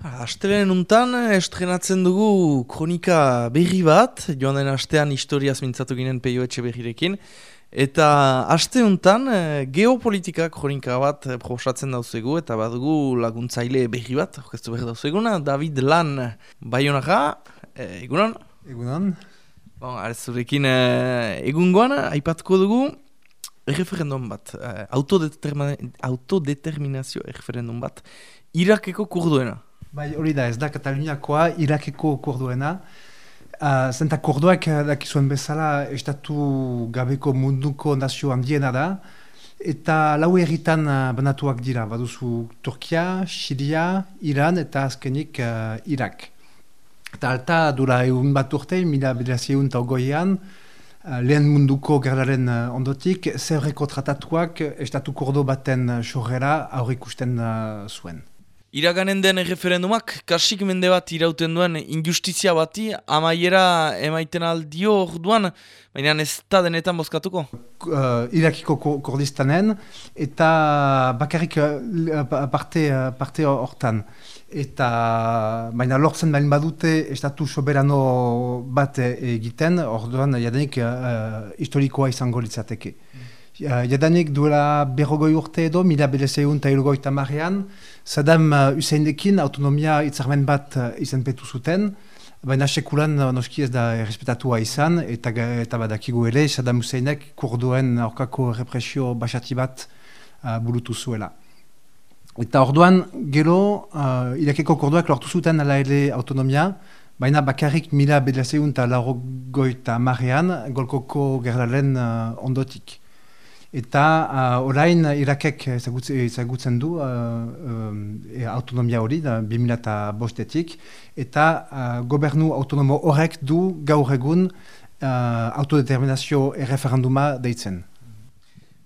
Astelen untan, estrenatzen dugu kronika berri bat, joan den astean historiaz mintzatu ginen peio etxe berrirekin, eta aste untan, eh, geopolitika kronika bat eh, proposatzen dauzegu, eta badugu laguntzaile berri bat, orkestu berri dauzeguna, David Lan Bayonara, eh, egunon? Egunon. Bon, Arezurekin egungoan, aipatuko dugu, referendum bat, autodeterminazio referendum bat, Irakeko kurduena. Bai, hori da, ez da Kataluniakoa, Irakeko kurduena. Uh, zenta kurduak uh, dakizuen bezala estatu gabeko munduko nazio handiena da. Eta lau erritan uh, banatuak dira, baduzu Turkia, Siria, Iran eta azkenik uh, Irak. Eta alta dura egun bat urte, mila bedrazieun eta ogoian, uh, lehen munduko gerlaren uh, ondotik, zerreko tratatuak estatu kurdo baten xorrera aurrikusten uh, zuen. Iraganen den referendumak, kasik mende bat irauten duen injustizia bati, amaiera emaiten aldio orduan, baina ez da denetan bozkatuko? Uh, Irakiko Kurdistanen, eta bakarrik uh, parte, uh, parte hortan. Eta baina lortzen bain badute estatu soberano bat egiten, orduan jadenik uh, historikoa izango litzateke. Jadanik duela berrogoi urte edo, mila bedezeun eta ilugoi tamarean, Saddam Husseinekin autonomia itzarmen bat uh, izan petu zuten, baina sekulan noski ez da errespetatua izan, eta, eta badakigu ere, Saddam Husseinek kurduen aurkako represio basati bat uh, bulutu zuela. Eta orduan, gero, uh, irakeko kurduak lortu zuten ala ere autonomia, baina bakarrik mila bedezeun eta larrogoi tamarean, golkoko gerlaren uh, ondotik. Eta uh, orain Irakek ezagutzen du uh, uh, autonomia hori, da 2005-etik, eta uh, gobernu autonomo horrek du gaur egun uh, autodeterminazio erreferenduma deitzen.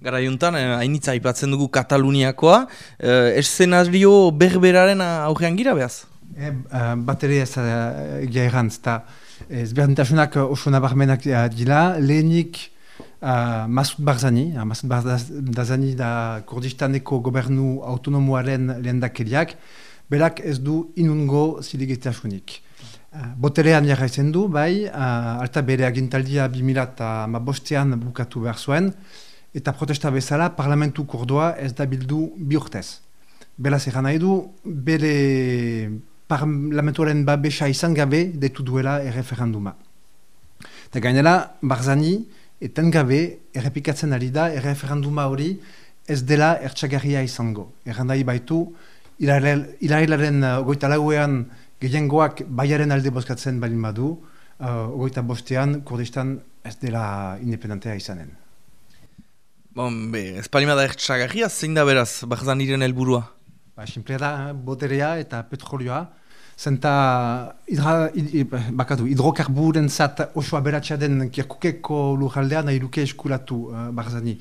Gara juntan, eh, hainitza ipatzen dugu Kataluniakoa, eh, eszenario berberaren aurrean gira behaz? E, uh, bat ere ez uh, gairantz, eta ezberdintasunak oso nabarmenak dira, lehenik Uh, Masud Barzani, uh, Masud Barzani da Kurdistaneko gobernu autonomoaren lehendakeriak, berak ez du inungo ziligitasunik. Uh, boterean jarraitzen du, bai, uh, alta bere agintaldia 2008an bukatu behar zuen, eta protesta bezala parlamentu kurdoa ez da bildu bi urtez. Bela zer nahi du, bere parlamentuaren babesa izan gabe detu duela erreferenduma. Eta gainera, Barzani, eten gabe, errepikatzen ari da, erreferenduma hori ez dela ertsagarria izango. Errandai baitu, ilarilaren uh, ogoita lauean gehiengoak baiaren alde bozkatzen balin badu, uh, ogoita bostean Kurdistan ez dela independentea izanen. Bon, be, ez palima da ertsagarria, zein da beraz, barzan iren helburua? Ba, simplea da, boterea eta petrolioa, zenta hidra, bakatu, hidrokarburen zat oso aberatsa den kirkukeko lujaldean nahi luke eskulatu uh, Barzani.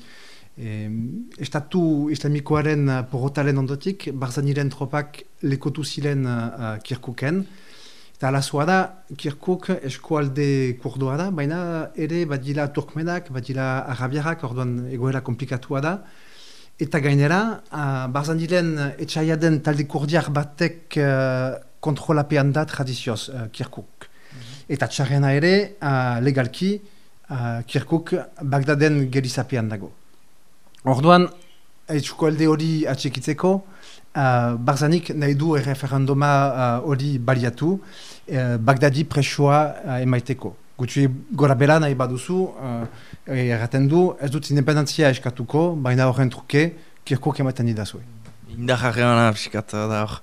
E, estatu islamikoaren uh, porotaren ondotik, Barzaniren tropak lekotu ziren uh, kirkuken. Eta alazua da, kirkuk eskualde kurdoa da, baina ere badila turkmenak, badila arabiarak, orduan egoera komplikatua da. Eta gainera, uh, Barzaniren etxaiaden talde kurdiak batek kontrolapean da tradizioz uh, Kirkuk. Eta txarrena ere, uh, legalki, uh, Kirkuk Bagdaden gerizapean dago. Orduan, etxuko elde hori atxekitzeko, uh, Barzanik nahi du erreferenduma hori uh, baliatu, uh, Bagdadi presoa uh, emaiteko. Gutxi gora bela nahi baduzu, uh, erraten du, ez dut independentzia eskatuko, baina horren truke, Kirkuk ematen didazue. Indar harreman da hor.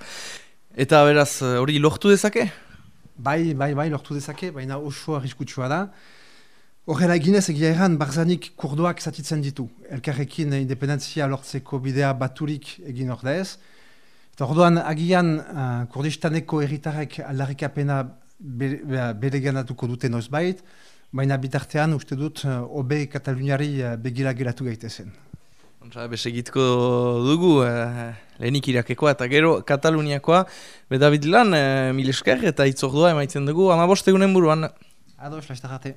Eta beraz, eh, hori lortu dezake? Bai, bai, bai, lortu dezake, baina oso arriskutsua da. Horrela eginez egia erran, barzanik kurdoak zatitzen ditu. Elkarrekin independentzia lortzeko bidea baturik egin ordez. Eta orduan, agian uh, kurdistaneko erritarek aldarrikapena bere ganatuko dute noiz bait, baina bitartean uste dut uh, obe kataluniari uh, begira geratu gaitezen. Ontsa, besegitko dugu, eh, lehenik irakekoa eta gero Kataluniakoa. Bedabit lan, eh, mil esker eta itzordua emaitzen dugu, ama bostegunen buruan. Ados, laiztagate.